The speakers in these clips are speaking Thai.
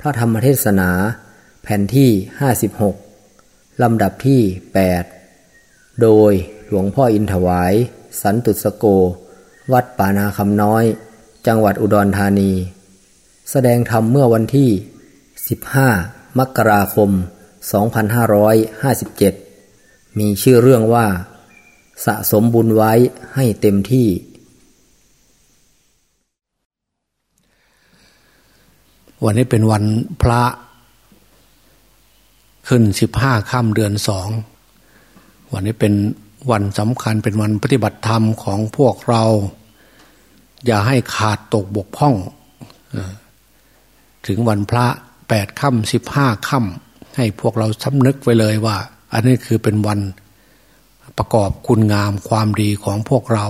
พระธรรมเทศนา แผ่นที่ 56 ลำดับที่ 8 โดยหลวงพ่ออินถวาย สันตุสโก วัดป่านาคำน้อย จังหวัดอุดรธานี แสดงธรรมเมื่อวันที่ 15 มกราคม 2557 มีชื่อเรื่องว่า สะสมบุญไว้ให้เต็มที่ วันนี้เป็นวันพระ ขึ้นสิบห้าค่ำเดือนสอง วันนี้เป็นวันสำคัญเป็นวันปฏิบัติธรรมของพวกเรา อย่าให้ขาดตกบกพร่อง ถึงวันพระแปดค่ำสิบห้าค่ำให้พวกเราสำนึกไว้เลยว่า อันนี้คือเป็นวันประกอบคุณงามความดีของพวกเรา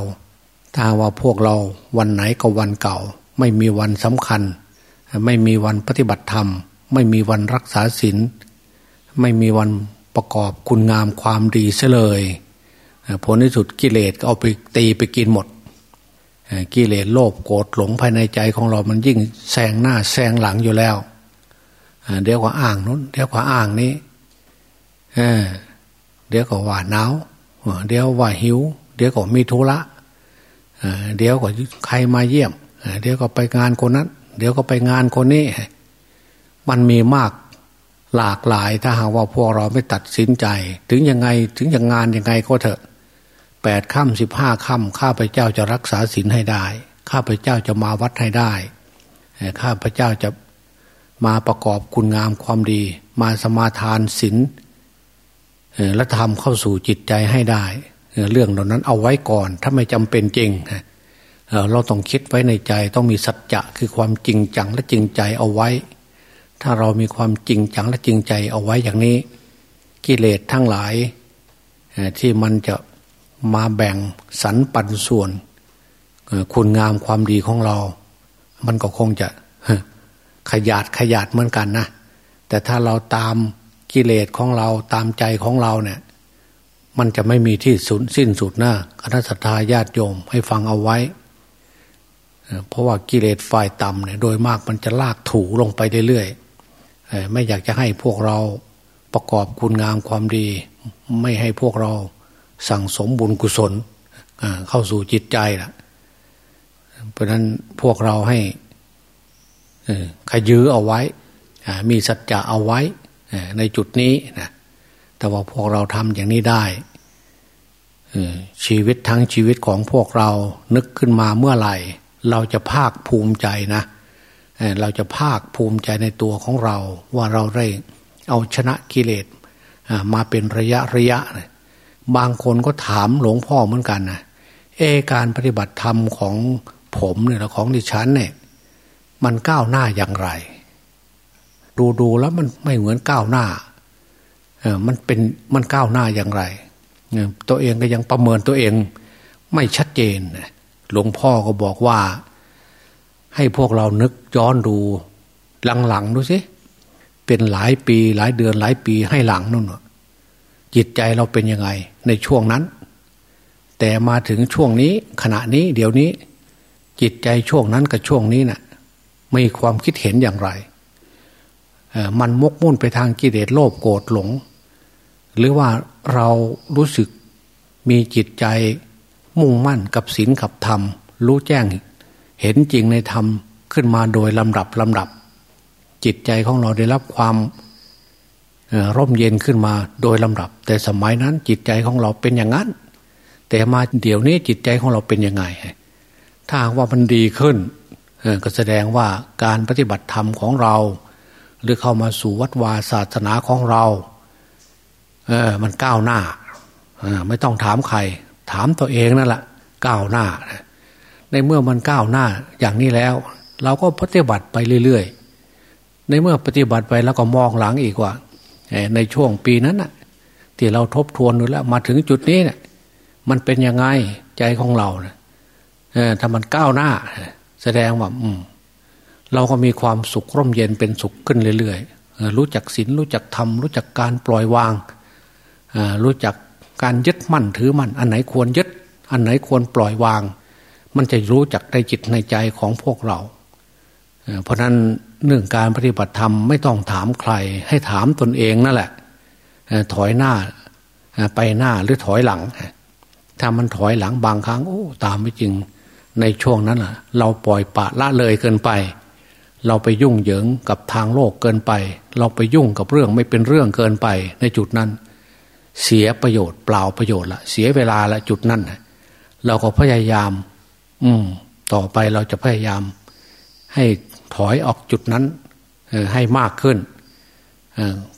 ถ้าว่าพวกเราวันไหนก็วันเก่า ไม่มีวันสำคัญ ไม่มีวันปฏิบัติธรรม ไม่มีวันรักษาศีลไม่มีวันประกอบคุณงามความดีเสเลยผลที่สุดกิเลสก็เอาไปตีไปกินหมด กิเลสโลภโกรธหลงภายในใจของเรามันยิ่งแซงหน้าแซงหลังอยู่แล้วเดี๋ยวก็อ่างนู้นเดี๋ยวก็อ่างนี้เดี๋ยวก็ว่าหนาวเดี๋ยวว่าหิว เดี๋ยวก็มีธุระเดี๋ยวก็ใครมาเยี่ยมเดี๋ยวก็ไปงานคนนั้น เดี๋ยวก็ไปงานคนนี้ มันมีมากหลากหลายถ้าหากว่าพวกเราไม่ตัดสินใจ ถึงยังไงถึงอย่างงานยังไงก็เถอะแปดค่ำสิบห้าค่ำข้าพเจ้าจะรักษาศีลให้ได้ ข้าพเจ้าจะมาวัดให้ได้ ข้าพเจ้าจะมาประกอบคุณงามความดี มาสมาทานศีลและทำเข้าสู่จิตใจให้ได้ เรื่องเหล่านั้นเอาไว้ก่อนถ้าไม่จำเป็นจริง เราต้องคิดไว้ในใจต้องมีสัจจะคือความจริงจังและจริงใจเอาไว้ ถ้าเรามีความจริงจังและจริงใจเอาไว้อย่างนี้ กิเลสทั้งหลายที่มันจะมาแบ่งสรรปันส่วน คุณงามความดีของเรา มันก็คงจะขยาดขยาดเหมือนกันนะ แต่ถ้าเราตามกิเลสของเราตามใจของเราเนี่ยมันจะไม่มีที่สุดสิ้นสุดนะคณะสัตยาญาติโยมให้ฟังเอาไว้ เพราะว่ากิเลสฝ่ายต่ำเนี่ยโดยมากมันจะลากถูลงไปเรื่อยๆไม่อยากจะให้พวกเราประกอบคุณงามความดี ไม่ให้พวกเราสั่งสมบุญกุศลเข้าสู่จิตใจล่ะ เพราะนั้นพวกเราให้ขยื้อเอาไว้ มีสัจจะเอาไว้ในจุดนี้นะแต่ว่าพวกเราทำอย่างนี้ได้ชีวิตทั้งชีวิตของพวกเรานึกขึ้นมาเมื่อไหร่ เราจะภาคภูมิใจนะเราจะภาคภูมิใจในตัวของเรา ว่าเราได้เอาชนะกิเลสมาเป็นระยะระยะ บางคนก็ถามหลวงพ่อเหมือนกันนะเอการปฏิบัติธรรมของผมเนี่ยของดิฉันเนี่ยมันก้าวหน้าอย่างไร ดูดูแล้วมันไม่เหมือนก้าวหน้าเออมันเป็นมันก้าวหน้าอย่างไร ตัวเองก็ยังประเมินตัวเองไม่ชัดเจน หลวงพ่อก็บอกว่า ให้พวกเรานึกย้อนดูหลังๆดูสิเป็นหลายปีหลายเดือนหลายปีให้หลังนู่นจิตใจเราเป็นยังไง ในช่วงนั้น แต่มาถึงช่วงนี้ขณะนี้เดี๋ยวนี้ จิตใจช่วงนั้นกับช่วงนี้นะ่ะมีความคิดเห็นอย่างไรมันมกมุ่นไปทางกิเลสโลภโกรธหลง หรือว่าเรารู้สึกมีจิตใจ มุ่งมั่นกับศีลกับธรรม รู้แจ้ง เห็นจริงในธรรมขึ้นมาโดยลำดับลำดับ จิตใจของเราได้รับความร่มเย็นขึ้นมาโดยลำดับ แต่สมัยนั้นจิตใจของเราเป็นอย่างนั้น แต่มาเดี๋ยวนี้จิตใจของเราเป็นยังไง ถ้าว่ามันดีขึ้นก็แสดงว่าการปฏิบัติธรรมของเรา หรือเข้ามาสู่วัดวาศาสนาของเราเออมันก้าวหน้าไม่ต้องถามใคร ถามตัวเองนั่นแหละก้าวหน้า ในเมื่อมันก้าวหน้าอย่างนี้แล้ว เราก็ปฏิบัติไปเรื่อยๆ ในเมื่อปฏิบัติไปแล้วก็มองหลังอีกว่าในช่วงปีนั้นน่ะ ที่เราทบทวนดูแล้ว มาถึงจุดนี้เนี่ยมันเป็นยังไงใจของเราเนี่ยถ้ามันก้าวหน้า แสดงว่าอืมเราก็มีความสุขร่มเย็นเป็นสุขขึ้นเรื่อยๆรู้จักศีลรู้จักธรรมรู้จักการปล่อยวางรู้จัก การยึดมั่นถือมั่นอันไหนควรยึด อันไหนควรปล่อยวาง มันจะรู้จักในจิตในใจของพวกเรา เพราะนั้นเรื่องการปฏิบัติธรรมไม่ต้องถามใคร ให้ถามตนเองนั่นแหละถอยหน้าไปหน้าหรือถอยหลัง ถ้ามันถอยหลังบางครั้งโอ้ตามไม่จริงในช่วงนั้นเราปล่อยปะละเลยเกินไป เราไปยุ่งเหยิงกับทางโลกเกินไป เราไปยุ่งกับเรื่องไม่เป็นเรื่องเกินไปในจุดนั้น เสียประโยชน์เปล่าประโยชน์ละเสียเวลาละจุดนั้นเราก็พยายาม อืม ต่อไปเราจะพยายาม ให้ถอยออกจุดนั้นให้มากขึ้น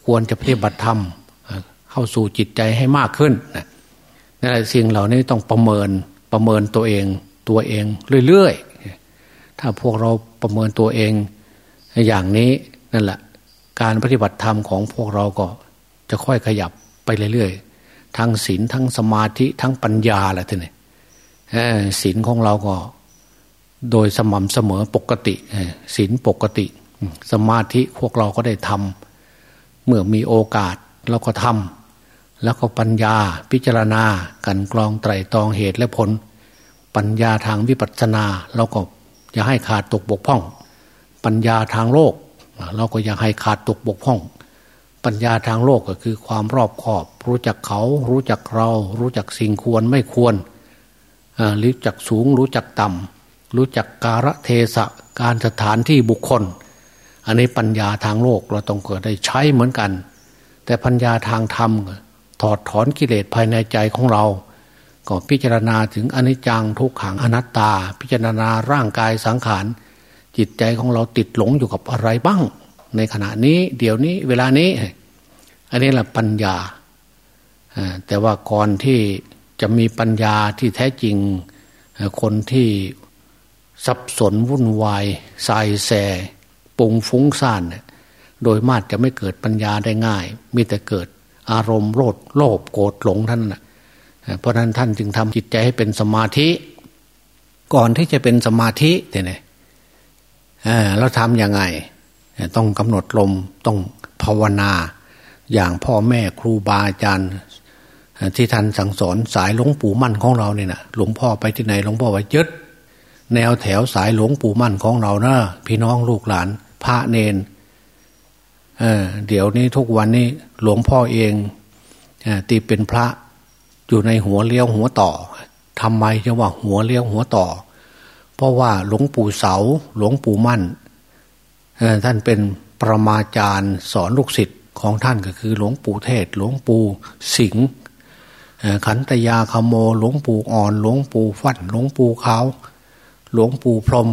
ควรจะปฏิบัติธรรมเข้าสู่จิตใจให้มากขึ้นนั่นแหละสิ่งเหล่านี้ต้องประเมินประเมินตัวเองตัวเองเรื่อยๆถ้าพวกเราประเมินตัวเองอย่างนี้นั่นแหละ การปฏิบัติธรรมของพวกเราก็จะค่อยขยับ ไปเรื่อยๆ ทั้งศีลทั้งสมาธิทั้งปัญญาแหละท่านนี่ศีลของเราก็ โดยสม่ำเสมอปกติศีลปกติ สมาธิพวกเราก็ได้ทำเมื่อมีโอกาสเราก็ทำแล้วก็ปัญญาพิจารณากันกรองไตรตรองเหตุและผล ปัญญาทางวิปัสสนาเราก็อย่าให้ขาดตกบกพร่อง ปัญญาทางโลก เราก็อย่าให้ขาดตกบกพร่อง ปัญญาทางโลกก็คือความรอบคอบ รู้จักเขา รู้จักเรา รู้จักสิ่งควรไม่ควรรู้จักสูง รู้จักต่ำรู้จักการะเทศะการสถานที่บุคคล อันนี้ปัญญาทางโลกเราต้องเกิดได้ใช้เหมือนกัน แต่ปัญญาทางธรรมถอดถอนกิเลสภายในใจของเราก็พิจารณาถึงอนิจจังทุกขังอนัตตา พิจารณาร่างกายสังขารจิตใจของเราติดหลงอยู่กับอะไรบ้าง ในขณะนี้ เดี๋ยวนี้ เวลานี้ อันนี้แหละปัญญาแต่ว่าก่อนที่จะมีปัญญาที่แท้จริง คนที่สับสนวุ่นวายใส่แสปุงฟุ้งซ่านโดยมากจะไม่เกิดปัญญาได้ง่าย มีแต่เกิดอารมณ์โลดโลภโกรธหลงท่านนะเพราะนั้นท่านจึงทำจิตใจให้เป็นสมาธิ ก่อนที่จะเป็นสมาธิเนี่ยเราทำยังไง ต้องกำหนดลมต้องภาวนา อย่างพ่อแม่ครูบาอาจารย์ที่ท่านสั่งสอนสายหลวงปู่มั่นของเราเนี่ยนะหลวงพ่อไปที่ไหนหลวงพ่อว่ายึดแนวแถวสายหลวงปู่มั่นของเรานะพี่น้องลูกหลาน พระเนนเเดี๋ยวนี้ทุกวันนี้หลวงพ่อเองตีเป็นพระอยู่ในหัวเลี้ยวหัวต่อทำไมจะว่าหัวเลี้ยวหัวต่อ เพราะว่าหลวงปู่เสาหลวงปู่มั่น ท่านเป็นประมาจารย์สอนลูกศิษย์ของท่านก็คือหลวงปู่เทศ หลวงปู่สิงห์ขันตยาขโม หลวงปู่อ่อน หลวงปู่ฟันหลวงปู่ขาว หลวงปู่พรม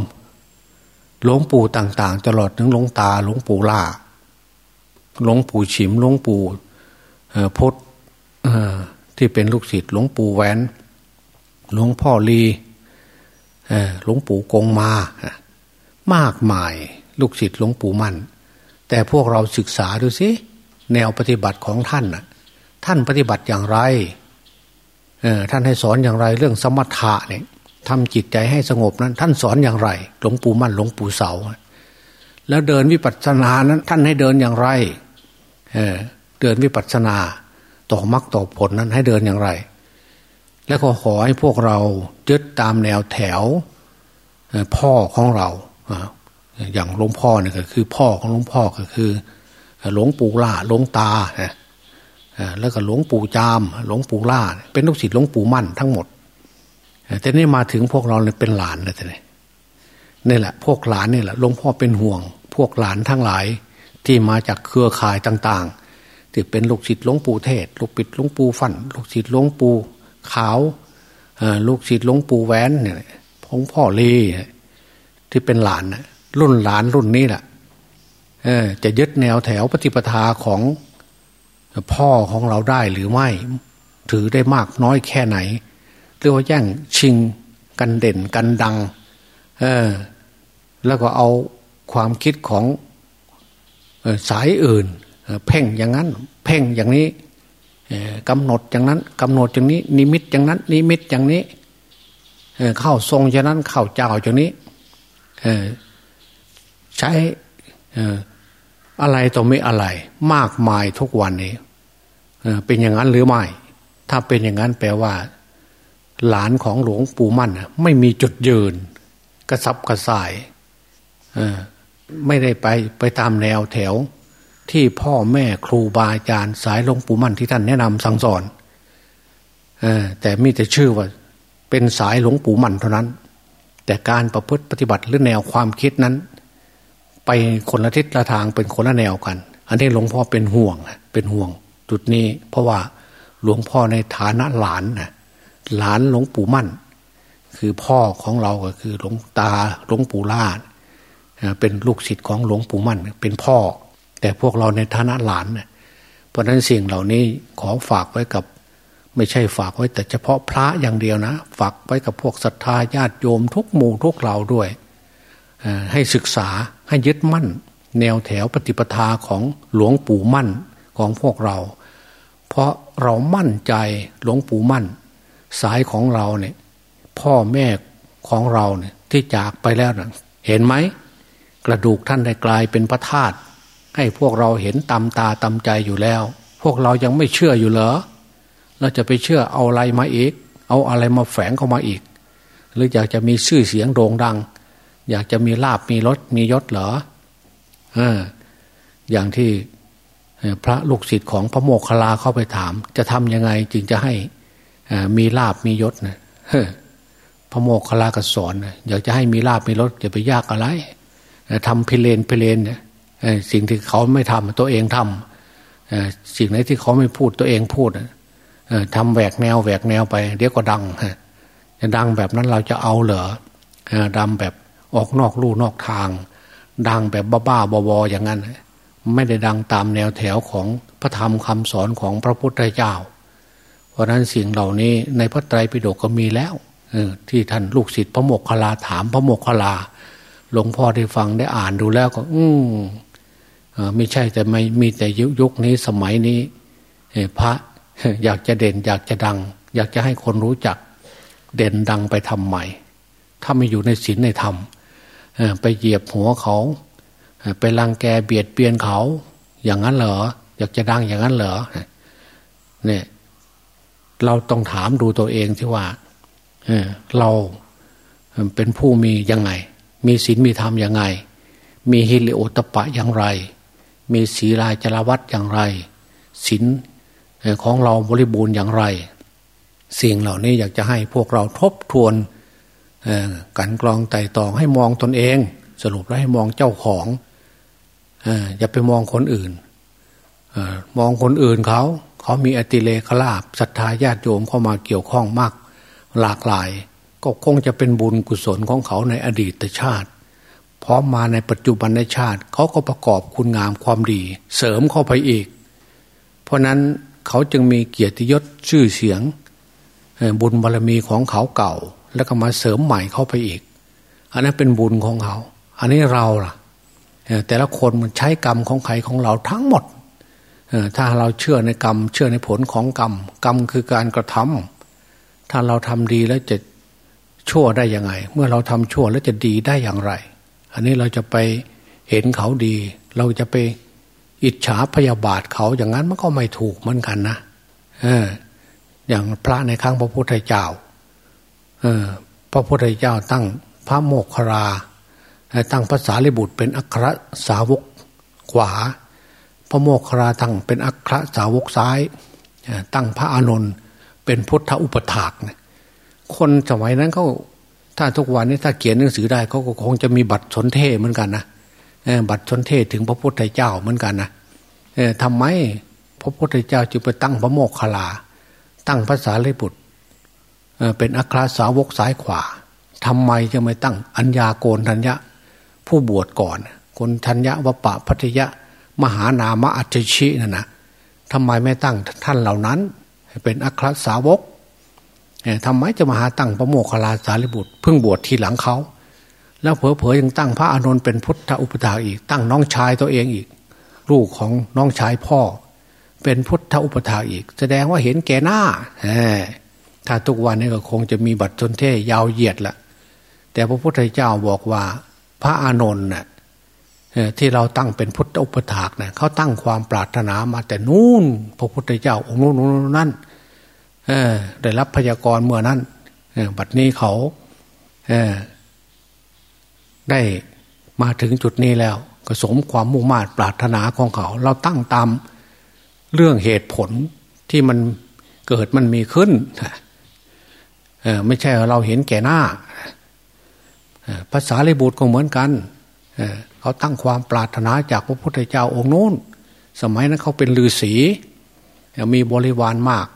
หลวงปู่ต่าง ๆ ตลอดถึงหลวงตา หลวงปู่ล่า หลวงปู่ฉิม หลวงปู่พดที่เป็นลูกศิษย์หลวงปู่แหวน หลวงพ่อลีหลวงปู่กงมา มากมาย ลูกศิษย์หลวงปู่มั่น แต่พวกเราศึกษาดูสิแนวปฏิบัติของท่านน่ะ ท่านปฏิบัติอย่างไรเออท่านให้สอนอย่างไรเรื่องสมถะเนี่ยทำจิตใจให้สงบนั้น ท่านสอนอย่างไร หลวงปู่มั่นหลวงปู่เสา แล้วเดินวิปัสสนานั้น ท่านให้เดินอย่างไรเออเดินวิปัสสนาต่อมรรคต่อผลนั้นให้เดินอย่างไร แล้วก็ขอให้พวกเรายึดตามแนวแถวพ่อของเรา อย่างหลวงพ่อเนี่ยก็คือ พ่อของหลวงพ่อก็คือหลวงปู่ล่าหลวงตาแล้วก็หลวงปู่จามหลวงปู่ล่า เป็นลูกศิษย์หลวงปู่มั่นทั้งหมดแต่นี่มาถึงพวกเราเป็นหลานเลยท่านนี่แหละ พวกหลานนี่แหละหลวงพ่อเป็นห่วง พวกหลานทั้งหลายที่มาจากเครือข่ายต่างๆที่เป็นลูกศิษย์หลวงปู่เทศ ลูกปิดหลวงปู่ฟันลูกศิษย์หลวงปู่ขาวลูกศิษย์หลวงปู่แหวนเนี่ยพงพ่อลีที่เป็นหลาน รุ่นหลานรุ่นนี้แหละจะยึดแนวแถวปฏิปทาของพ่อของเราได้หรือไม่ ถือได้มากน้อยแค่ไหนเรียกว่าแย่งชิงกันเด่นกันดัง เออ แล้วก็เอาความคิดของสายอื่น เพ่งอย่างนั้น เพ่งอย่างนี้กำหนดอย่างนั้นกำหนดอย่างนี้ นิมิตอย่างนั้น นิมิตอย่างนี้เข้าทรงอย่างนั้นเข้าเจ้าอย่างนี้ ใช้อะไรต่อไม่อะไร มากมายทุกวันนี้เป็นอย่างนั้นหรือไม่ ถ้าเป็นอย่างนั้นแปลว่า หลานของหลวงปู่มั่นไม่มีจุดยืน กระซับกระส่ายไม่ได้ไปไปตามแนวแถว ที่พ่อแม่ครูบาอาจารย์สายหลวงปู่มั่นที่ท่านแนะนำสั่งสอนแต่มีแต่ชื่อว่า เป็นสายหลวงปู่มั่นเท่านั้น แต่การประพฤติปฏิบัติหรือแนวความคิดนั้น ไปคนละทิศละทางเป็นคนละแนวกัน อันนี้หลวงพ่อเป็นห่วงเป็นห่วง จุดนี้ เพราะว่าหลวงพ่อในฐานะหลานนะหลานหลวงปู่มั่น คือพ่อของเราก็คือหลวงตาหลวงปู่ล่าเป็นลูกศิษย์ของหลวงปู่มั่น เป็นพ่อ แต่พวกเราในฐานะหลานเเพราะนั้นสิ่งเหล่านี้ขอฝากไว้กับ ไม่ใช่ฝากไว้แต่เฉพาะพระอย่างเดียวนะ ฝากไว้กับพวกศรัทธาญาติโยมทุกหมู่ทุกเหล่าด้วยให้ศึกษา ให้ยึดมั่น แนวแถวปฏิปทาของหลวงปู่มั่นของพวกเรา เพราะเรามั่นใจหลวงปู่มั่น สายของเราเนี่ย พ่อแม่ของเราเนี่ยที่จากไปแล้วนะเห็นไหมกระดูกท่านได้กลายเป็นพระธาตุให้พวกเราเห็นตำตาตำใจอยู่แล้ว พวกเรายังไม่เชื่ออยู่เหรอเราจะไปเชื่อเอาอะไรมาอีก เอาอะไรมาแฝงเข้ามาอีก หรืออยากจะมีชื่อเสียงโด่งดัง อยากจะมีลาบมีรถมียศเหรอออย่างที่พระลูกศิษย์ของพระโมคคัลลาเข้าไปถาม จะทำยังไงจึงจะให้มีลาบมียศนะพระโมคคัลลาก็สอนอยากจะให้มีลาบมีรถจะไปยากอะไรทำเพลนเพลนเนี่ยสิ่งที่เขาไม่ทำตัวเองทำสิ่งไหนที่เขาไม่พูดตัวเองพูดทำแหวกแนวแหวกแนวไป เดี๋ยวก็ดังจะดังแบบนั้นเราจะเอาเหรอดังแบบ ออกนอกลู่นอกทาง ดังแบบบ้าๆบอๆอย่างนั้น ไม่ได้ดังตามแนวแถวของพระธรรมคำสอนของพระพุทธเจ้า เพราะนั้นสิ่งเหล่านี้ในพระไตรปิฎกก็มีแล้วที่ท่านลูกศิษย์พระโมกขลาถามพระโมกขลา หลวงพ่อได้ฟังได้อ่านดูแล้วก็ อืมไม่ใช่แต่ไม่มีแต่ยุคนี้สมัยนี้พระอยากจะเด่นอยากจะดัง อยากจะให้คนรู้จัก เด่นดังไปทำใหม่ ถ้าไม่อยู่ในศีลในธรรม ไปเหยียบหัวเขา ไปรังแกเบียดเบียนเขา อย่างนั้นเหรอ อยากจะดังอย่างนั้นเหรอเนี่ยเราต้องถามดูตัวเองที่ว่าเราเป็นผู้มียังไง มีศีลมีธรรมอย่างไง มีฮิริโอตปะอย่างไร มีศีลายจรวัตอย่างไรศีลของเราบริบูรณ์อย่างไร สิ่งเหล่านี้อยากจะให้พวกเราทบทวน กันกรองไต่ตองให้มองตนเอง สรุปแล้วให้มองเจ้าของอย่าไปมองคนอื่นมองคนอื่นเขา เขามีอติเลขลาบศรัทธาญาติโยมเข้ามาเกี่ยวข้องมาก หลากหลาย ก็คงจะเป็นบุญกุศลของเขาในอดีตชาติพร้อมมาในปัจจุบันในชาติ เขาก็ประกอบคุณงามความดี เสริมเข้าไปอีก เพราะนั้นเขาจึงมีเกียรติยศชื่อเสียงบุญบารรมีของเขาเก่า แล้วก็มาเสริมใหม่เข้าไปอีก อันนั้นเป็นบุญของเขา อันนี้เราล่ะแต่ละคนมันใช้กรรมของใครของเราทั้งหมดถ้าเราเชื่อในกรรม เชื่อในผลของกรรม กรรมคือการกระทำถ้าเราทำดีแล้วจะชั่วได้ยังไง เมื่อเราทำชั่วแล้วจะดีได้อย่างไร อันนี้เราจะไปเห็นเขาดี เราจะไปอิจฉาพยาบาทเขาอย่างนั้นมันก็ไม่ถูกเหมือนกันนะเอออย่างพระในครั้งพระพุทธเจ้า พระพุทธเจ้าตั้งพระโมกขราตั้งภาษาลิบุตรเป็นอัครสาวกขวา พระโมกขราตั้งเป็นอัครสาวกซ้าย ตั้งพระอานนท์เป็นพุทธอุปถากนะคนสมัยนั้นเขาถ้าทุกวันนี้ถ้าเขียนหนังสือได้เขาก็คงจะมีบัตรชนเทเหมือนกันนะบัตรชนเทถึงพระพุทธเจ้าเหมือนกันนะทำไมพระพุทธเจ้าจึงไปตั้งพระโมกขลา ตั้งภาษาเลบุตร เป็นอัครสาวกสายขวาทำไมจะไม่ตั้งอัญญาโกนทัญญะ ผู้บวชก่อน คนทัญญะวปะพัทยะ มหานามะอัจฉินั่นนะทำไมไม่ตั้งท่านเหล่านั้น เป็นอัครสาวกทำไมจะมาหาตั้งพระโมคคัลลาสารีบุตรเพิ่งบวชทีหลังเขาแล้วเผลอๆยังตั้งพระอานนท์เป็นพุทธอุปถาอีก ตั้งน้องชายตัวเองอีก ลูกของน้องชายพ่อ เป็นพุทธอุปถาอีก แสดงว่าเห็นแก่หน้า ถ้าทุกวันนี้ก็คงจะมีบัตรชนเทยาวเหยียดละแต่พระพุทธเจ้าบอกว่า พระอานนท์น่ะที่เราตั้งเป็นพุทธอุปถากนี่ยเขาตั้งความปรารถนามาแต่นู่นพระพุทธเจ้าองค์นู้นนั่นได้รับพยากรณ์เมื่อนั้นบัดนี้เขาได้มาถึงจุดนี้แล้วก็สมความมุ่งมา่ปรารถนาของเขา เราตั้งตามเรื่องเหตุผลที่มันเกิดมันมีขึ้น ไม่ใช่เราเห็นแก่หน้าภาษาลิบุตรก็เหมือนกันเขาตั้งความปรารถนาจากพระพุทธเจ้าองค์นู้น สมัยนั้นเขาเป็นฤาษีมีบริวารมาก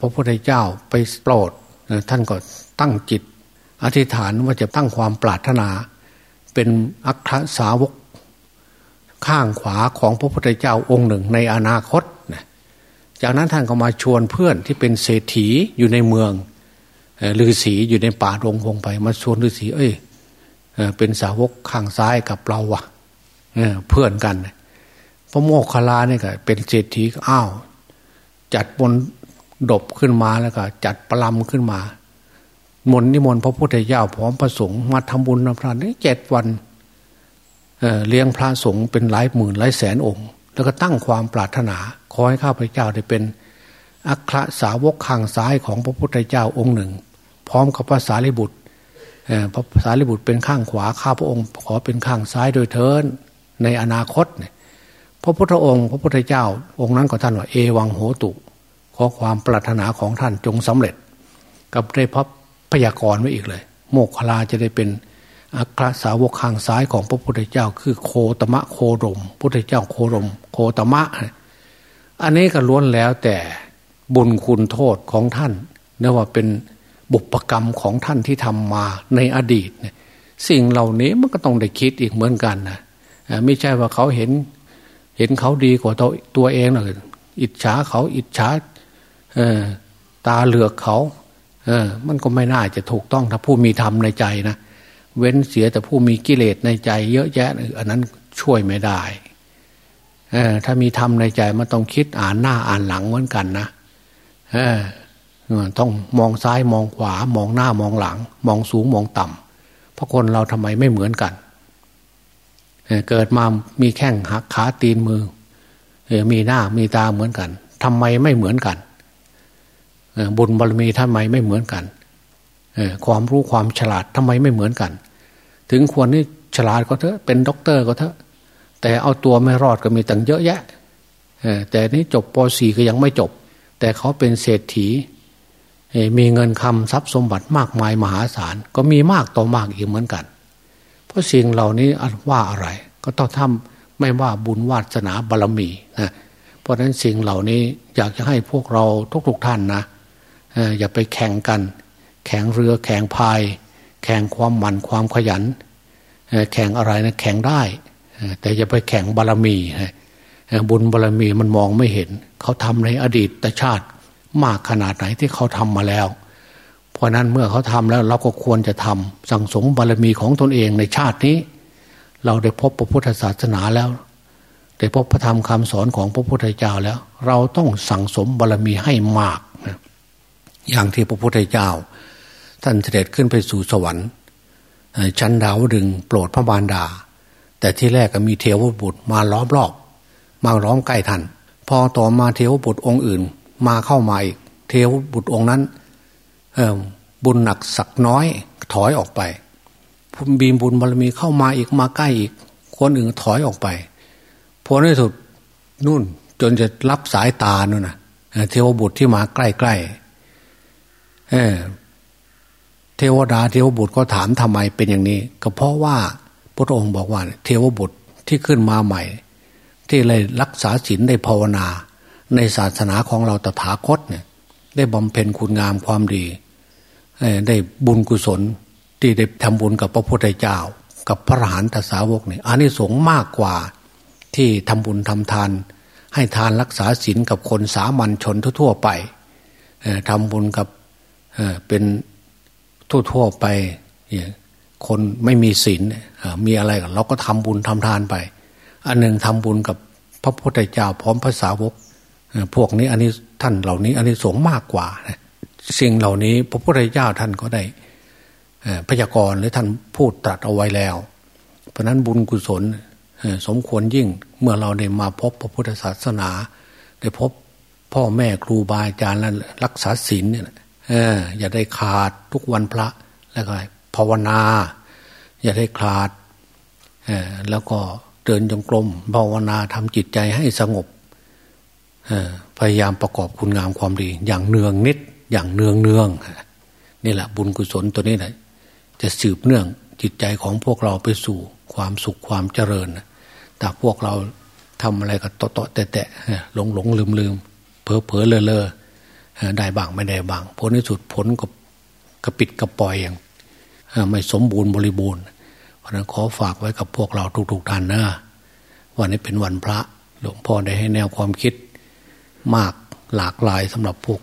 พระพุทธเจ้าไปโปรดท่านก็ตั้งจิต อธิษฐานว่าจะตั้งความปรารถนา เป็นอัครสาวกข้างขวาของพระพุทธเจ้าองค์หนึ่งในอนาคต จากนั้นท่านก็มาชวนเพื่อนที่เป็นเศรษฐีอยู่ในเมือง ฤาษีอยู่ในป่าดงพงไปมาชวนฤาษีเอ้ยเป็นสาวกข้างซ้ายกับเราวะเพื่อนกัน พระโมคคัลลาเนี่ยก็เป็นเศรษฐีอ้าวจัดบนดบขึ้นมาแล้วก็จัดประลำขึ้นมา มนนิมนต์พระพุทธเจ้าพร้อมพระสงฆ์มาทำบุญนำทานได้เจ็ดวันเเลี้ยงพระสงฆ์เป็นหลายหมื่นหลายแสนองค์ แล้วก็ตั้งความปรารถนาขอให้ข้าพเจ้าได้เป็นอัครสาวกข้างซ้ายของพระพุทธเจ้าองค์หนึ่ง พร้อมกับภาษาลิบุตรพระสารีบุตรเป็นข้างขวาข้าพระองค์ขอเป็นข้างซ้ายโดยเทินในอนาคตเนี่ยพระพุทธองค์ พระพุทธเจ้า องค์นั้นก็ท่านว่าเอวังโหตุ ขอความปรารถนาของท่านจงสำเร็จ กับได้พบพยากรณ์ไว้อีกเลย โมกขลาจะได้เป็นอัครสาวกข้างซ้ายของพระพุทธเจ้า คือโคตมะโคดม พุทธเจ้าโคดม โคตมะ อันนี้ก็ล้วนแล้วแต่บุญคุณโทษของท่านเนื่อว่าเป็น บุปกรรมของท่านที่ทำมาในอดีตเนี่ยสิ่งเหล่านี้มันก็ต้องได้คิดอีกเหมือนกันนะไม่ใช่ว่าเขาเห็น เห็นเขาดีกว่าตัวตัวเองหรอกอิจฉาเขาอิจฉาตาเหลือกเขาเออ มันก็ไม่น่าจะถูกต้องถ้าผู้มีธรรมในใจนะเว้นเสียแต่ผู้มีกิเลสในใจ เยอะแยะอันนั้นช่วยไม่ได้ถ้ามีธรรมในใจมันต้องคิดอ่านหน้าอ่านหลังเหมือนกันนะ ต้องมองซ้ายมองขวามองหน้ามองหลัง มองสูงมองต่ำเพราะคนเราทำไมไม่เหมือนกัน เกิดมามีแข้งหักขาตีนมือมีหน้ามีตาเหมือนกันทำไมไม่เหมือนกันบุญบารมีทำไมไม่เหมือนกันความรู้ความฉลาดทำไมไม่เหมือนกัน ถึงควรนี่ฉลาดก็เถอะเป็นด็อกเตอร์ก็เถอะแต่เอาตัวไม่รอดก็มีตั้งเยอะแยะแต่นี่จบป .4 ก็ยังไม่จบ แต่เขาเป็นเศรษฐี มีเงินคำทรัพย์สมบัติมากมายมหาศาลก็มีมากต่อมากอีกเหมือนกัน เพราะสิ่งเหล่านี้ว่าอะไร ก็ต้องทำไม่ว่าบุญวาสนาบารรมีนะเพราะฉะนั้นสิ่งเหล่านี้อยากจะให้พวกเราทุกๆท่านนะอย่าไปแข่งกัน แข่งเรือแข่งพาย แข่งความหมั่นความขยัน แข่งอะไรนะแข่งได้ แต่อย่าไปแข่งบารรมีบุญบารรมีมันมองไม่เห็น เขาทำในอดีตชาติ มากขนาดไหนที่เขาทำมาแล้ว เพราะนั้นเมื่อเขาทำแล้วเราก็ควรจะทำสั่งสมบารมีของตนเองในชาตินี้ เราได้พบพระพุทธศาสนาแล้วได้พบพระธรรมคำสอนของพระพุทธเจ้าแล้ว เราต้องสั่งสมบารมีให้มากนะอย่างที่พระพุทธเจ้า ท่านเสด็จขึ้นไปสู่สวรรค์ชั้นดาวดึงโปรดพระบารดา แต่ที่แรกก็มีเทวบุตรมาล้อมรอบมาล้อมใกล้ท่านพอต่อมาเทวบุตรองค์อื่น มาเข้ามาอีก เทวบุตรองค์นั้นบุญหนักสักน้อยถอยออกไปบีมบุญบารมีเข้ามาอีกมาใกล้อีก คนอื่นถอยออกไปพอในสุดนู่นจนจะรับสายตานู่นนะเทวบุตรที่มาใกล้ๆเเทวดาเทวบุตรก็ถามทำไมเป็นอย่างนี้ ก็เพราะว่าพระองค์บอกว่า เทวบุตรที่ขึ้นมาใหม่ ที่เลยรักษาศีลได้ภาวนา ในศาสนาของเราตถาคตเนี่ยได้บำเพ็ญคุณงามความดี ได้บุญกุศลที่ได้ทำบุญกับพระพุทธเจ้า กับพระอรหันตสาวกเนี่ยอันนี้สงมากกว่าที่ทำบุญทำทาน ให้ทานรักษาศีลกับคนสามัญชนทั่ว ๆ ไปทำบุญกับเป็นทั่วๆไปคนไม่มีศีลมีอะไรเราก็ทำบุญทำทานไป อันหนึ่งทำบุญกับพระพุทธเจ้าพร้อมพระสาวก พวกนี้อันนี้ท่านเหล่านี้อันนี้สงมากกว่าสิ่งเหล่านี้พระพุทธเจ้าท่านก็ได้พยากรณ์หรือท่านพูดตรัสเอาไว้แล้ว เพราะนั้นบุญกุศลสมควรยิ่งเมื่อเราได้มาพบพระพุทธศาสนา ได้พบพ่อแม่ครูบาอาจารย์และรักษาศีลเนี่ยอย่าได้ขาดทุกวันพระแล้วก็ภาวนา อย่าได้ขาดแล้วก็เดินจงกรมภาวนาทำจิตใจให้สงบ พยายามประกอบคุณงามความดี อย่างเนืองนิด อย่างเนืองเนืองนี่แหละบุญกุศลตัวนี้แหละจะสืบเนื่องจิตใจของพวกเราไปสู่ความสุขความเจริญแต่พวกเราทำอะไรก็ตโตแตะแตะหลงหลงลืมลืมเผลอเผลอเลอเลอได้บ้างไม่ได้บ้างผลที่สุดผลก็กระปิดกระปล่อยอย่างไม่สมบูรณ์บริบูรณ์เพราะนั้นขอฝากไว้กับพวกเราทุกๆท่านนะวันนี้เป็นวันพระ หลวงพ่อได้ให้แนวความคิด มากหลากหลายสำหรับพวก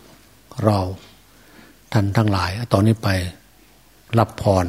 เราท่านทั้งหลาย ตอนนี้ไปรับพร